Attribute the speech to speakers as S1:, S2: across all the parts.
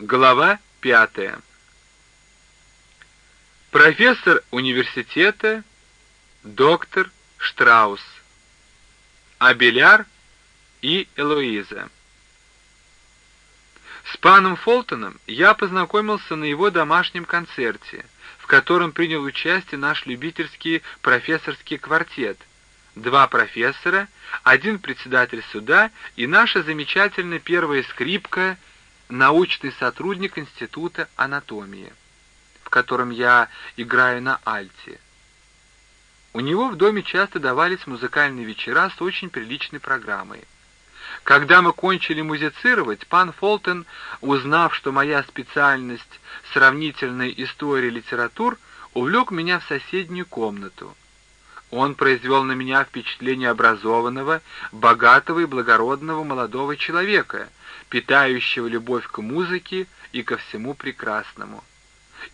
S1: Глава пятая. Профессор университета, доктор Штраус, Абеляр и Элоиза. С паном Фолтоном я познакомился на его домашнем концерте, в котором принял участие наш любительский профессорский квартет, два профессора, один председатель суда и наша замечательная первая скрипка — научный сотрудник Института анатомии, в котором я играю на альте. У него в доме часто давались музыкальные вечера с очень приличной программой. Когда мы кончили музицировать, пан Фолтон, узнав, что моя специальность — сравнительная история литератур, увлек меня в соседнюю комнату. Он произвел на меня впечатление образованного, богатого и благородного молодого человека, питающего любовь к музыке и ко всему прекрасному.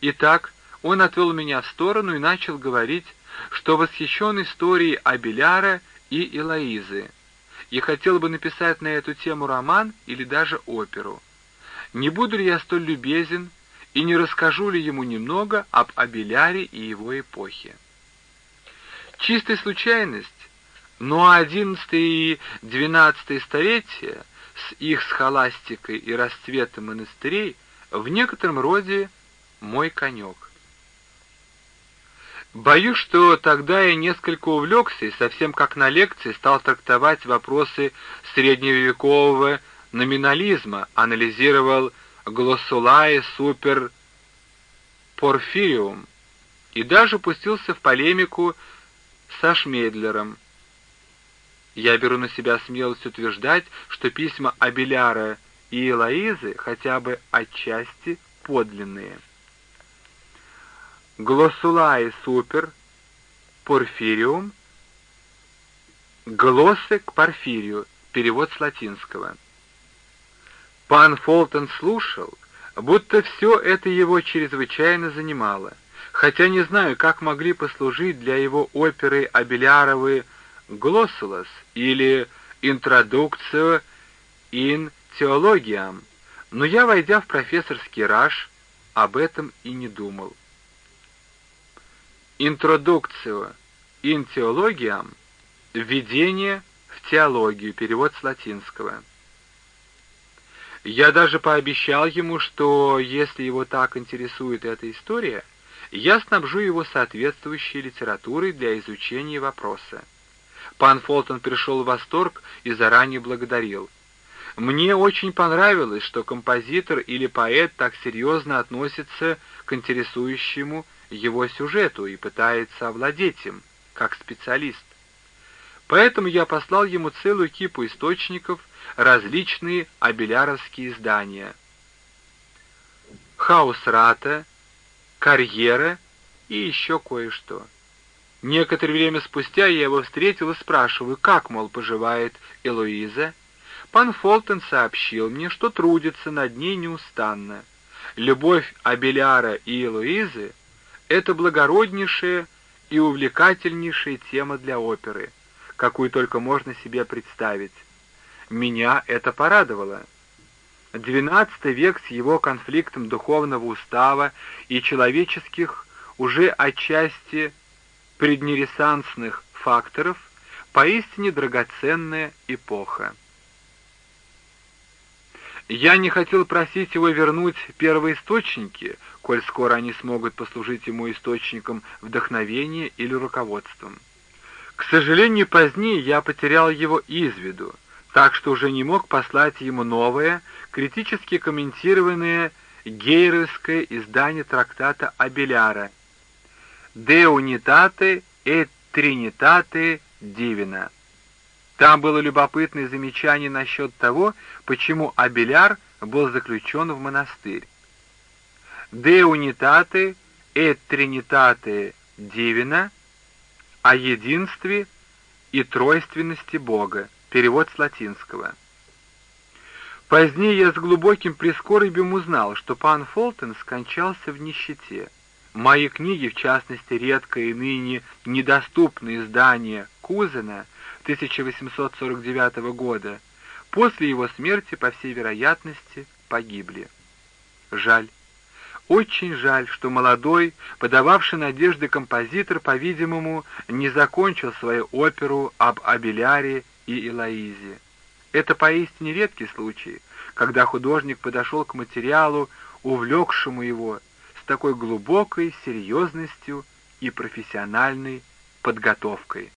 S1: Итак, он отвел меня в сторону и начал говорить, что восхищен историей Абеляра и Элоизы, и хотел бы написать на эту тему роман или даже оперу. Не буду ли я столь любезен и не расскажу ли ему немного об Абеляре и его эпохе? Чистая случайность, но XI и XII столетия с их схоластикой и расцветом монастырей в некотором роде мой конек. Боюсь, что тогда я несколько увлекся и совсем как на лекции стал трактовать вопросы средневекового номинализма, анализировал глоссулаe супер порфириум и даже пустился в полемику со Шмейдлером, я беру на себя смелость утверждать, что письма Абеляра и Элоизы хотя бы отчасти подлинные. Глоссулаe супер, порфириум, глоссы к порфирию, перевод с латинского. Пан Фолтон слушал, будто все это его чрезвычайно занимало, хотя не знаю, как могли послужить для его оперы Абеляровы «Глоссулас» или «Интродукцию ин теологиям», но я, войдя в профессорский раж, об этом и не думал. «Интродукцию ин теологиям» — «Введение в теологию», перевод с латинского. Я даже пообещал ему, что если его так интересует эта история, я снабжу его соответствующей литературой для изучения вопроса. Пан Фолтон пришел в восторг и заранее благодарил. Мне очень понравилось, что композитор или поэт так серьезно относится к интересующему его сюжету и пытается овладеть им, как специалист. Поэтому я послал ему целую кипу источников, различные абеляровские издания. Хаусрата, Карьера и еще кое-что. Некоторое время спустя я его встретил и спрашиваю, как, мол, поживает Элоиза. Пан Фолтон сообщил мне, что трудится над ней неустанно. Любовь Абеляра и Элоизы — это благороднейшая и увлекательнейшая тема для оперы, какую только можно себе представить. Меня это порадовало. XII век с его конфликтом духовного устава и человеческих уже отчасти преднересансных факторов поистине драгоценная эпоха. Я не хотел просить его вернуть первоисточники, коль скоро они смогут послужить ему источником вдохновения или руководством. К сожалению, позднее я потерял его из виду, так что уже не мог послать ему новое, критически комментированное гейровское издание трактата Абеляра «De unitate et trinitate divina». Там было любопытное замечание насчет того, почему Абеляр был заключен в монастырь. «De unitate et trinitate divina» о единстве и тройственности Бога, перевод с латинского. Позднее я с глубоким прискорбием узнал, что пан Фолтон скончался в нищете. Мои книги, в частности, редкое и ныне недоступное издание Кузена 1849 года, после его смерти, по всей вероятности, погибли. Жаль. Очень жаль, что молодой, подававший надежды композитор, по-видимому, не закончил свою оперу об Абеляре и Элоизе. Это поистине редкий случай, когда художник подошел к материалу, увлекшему его, с такой глубокой серьезностью и профессиональной подготовкой.